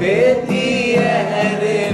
पे थी अरे